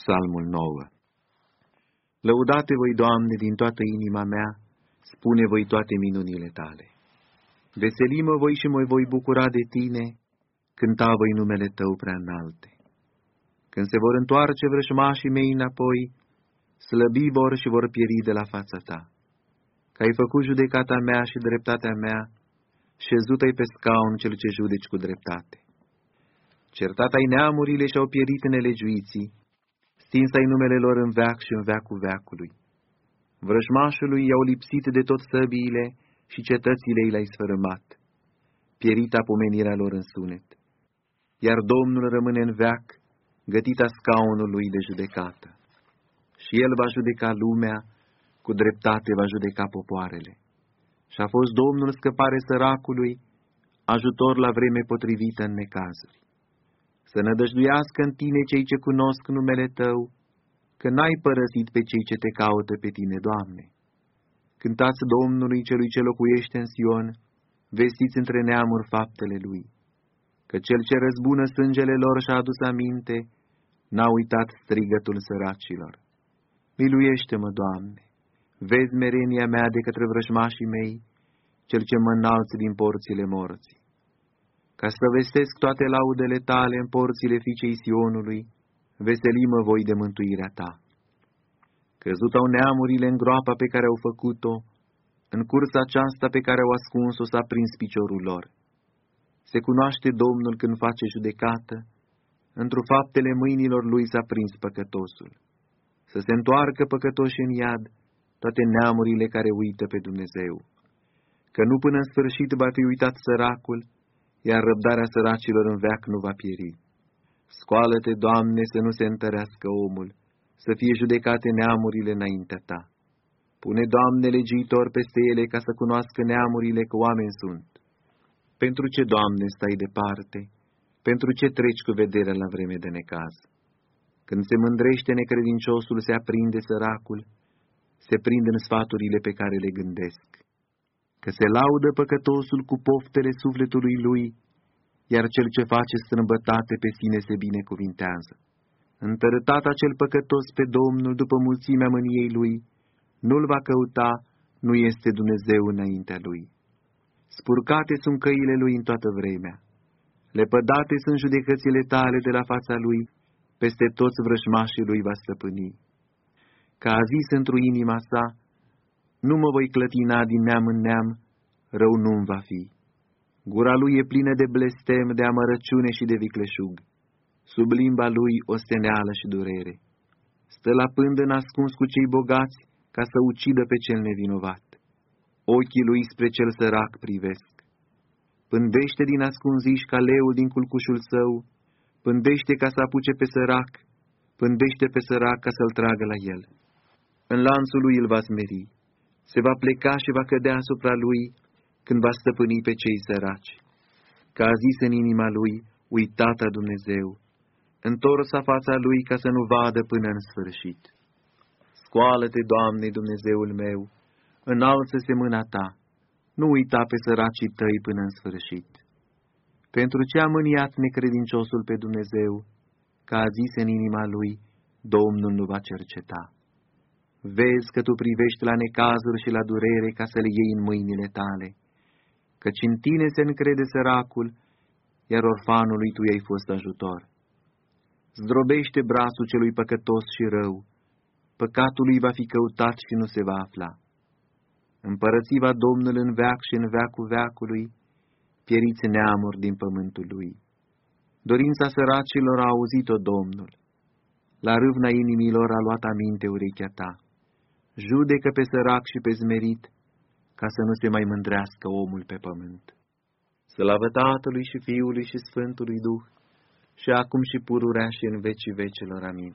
Psalmul 9 Lăudate voi, Doamne, din toată inima mea, spune voi toate minunile Tale. Veselimă voi și mă voi bucura de Tine, cânta voi numele Tău prea înalte. Când se vor întoarce vrășmașii mei înapoi, slăbi vor și vor pieri de la fața Ta. Că ai făcut judecata mea și dreptatea mea, șezut-ai pe scaun cel ce judeci cu dreptate. Certat ai neamurile și au pierit nelegiuiții, stins ai numele lor în veac și în veacul veacului. Vrăjmașului i-au lipsit de tot săbiile și cetățile i le-ai sfărâmat, pierita pomenirea lor în sunet. Iar Domnul rămâne în veac, gătita scaunului de judecată. Și El va judeca lumea, cu dreptate va judeca popoarele. Și a fost Domnul scăpare săracului, ajutor la vreme potrivită în necazuri să nădăjduiască în tine cei ce cunosc numele Tău, că n-ai părăsit pe cei ce te caută pe tine, Doamne. Cântați Domnului celui ce locuiește în Sion, vestiți între neamuri faptele Lui, că Cel ce răzbună sângele lor și-a adus aminte, n-a uitat strigătul săracilor. Miluiește-mă, Doamne! Vezi merenia mea de către vrăjmașii mei, cel ce mă înalți din porțile morții ca să vestesc toate laudele tale în porțile fiicei Sionului, veselimă voi de mântuirea ta. Căzut au neamurile în groapa pe care au făcut-o, în cursa aceasta pe care au ascuns-o s-a prins piciorul lor. Se cunoaște Domnul când face judecată, într-o faptele mâinilor lui s-a prins păcătosul. Să se întoarcă păcătoși în iad toate neamurile care uită pe Dumnezeu, că nu până în sfârșit va fi uitat săracul, iar răbdarea săracilor în veac nu va pieri. Scoală-te, Doamne, să nu se întărească omul, să fie judecate neamurile înaintea Ta. Pune, Doamne, legiuitor peste ele ca să cunoască neamurile că oameni sunt. Pentru ce, Doamne, stai departe? Pentru ce treci cu vederea la vreme de necaz? Când se mândrește necredinciosul, se aprinde săracul, se prind în sfaturile pe care le gândesc că se laudă păcătosul cu poftele sufletului lui, iar cel ce face strâmbătate pe sine se binecuvintează. Întărătat acel păcătos pe Domnul după mulțimea mâniei lui, nu-l va căuta, nu este Dumnezeu înaintea lui. Spurcate sunt căile lui în toată vremea, lepădate sunt judecățile tale de la fața lui, peste toți vrășmașii lui va stăpâni. Ca a zis într-o inima sa, nu mă voi clătina din neam în neam, rău nu-mi va fi. Gura lui e plină de blestem, de amărăciune și de vicleșug. Sub limba lui o steneală și durere. Stă la pândă ascuns cu cei bogați, ca să ucidă pe cel nevinovat. Ochii lui spre cel sărac privesc. Pândește din ascunziș ca leul din culcușul său, pândește ca să apuce pe sărac, pândește pe sărac ca să-l tragă la el. În lanțul lui îl va smeri se va pleca și va cădea asupra lui când va stăpâni pe cei săraci. Ca a zis în inima lui, uitata Dumnezeu, întorsa fața lui ca să nu vadă până în sfârșit. Scoală-te, Doamne, Dumnezeul meu, înalță-se mâna ta, nu uita pe săracii tăi până în sfârșit. Pentru ce a mâniat necredinciosul pe Dumnezeu, ca a zis în inima lui, Domnul nu va cerceta. Vezi că tu privești la necazuri și la durere ca să le iei în mâinile tale, căci în tine se încrede săracul, iar orfanului tu i-ai fost ajutor. Zdrobește brațul celui păcătos și rău, păcatul lui va fi căutat și nu se va afla. Împărățiva Domnul în veac și în veacul veacului, pieriți neamuri din pământul lui. Dorința săracilor a auzit-o Domnul, la râvna inimilor a luat aminte urechea ta judecă pe sărac și pe zmerit, ca să nu se mai mândrească omul pe pământ. Slavă Tatălui și Fiului și Sfântului Duh, și acum și pururea și în vecii vecelor. Amin.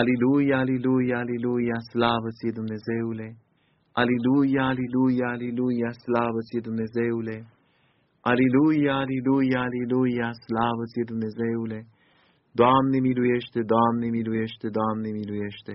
Aliluia, aliluia, aliluia, slavă ție Dumnezeule! Aliluia, aliluia, aliluia, slavă ție Dumnezeule! Aliluia, aliluia, aliluia, slavă ție Dumnezeule! Doamne miluiește, Doamne miluiește, Doamne miluiește!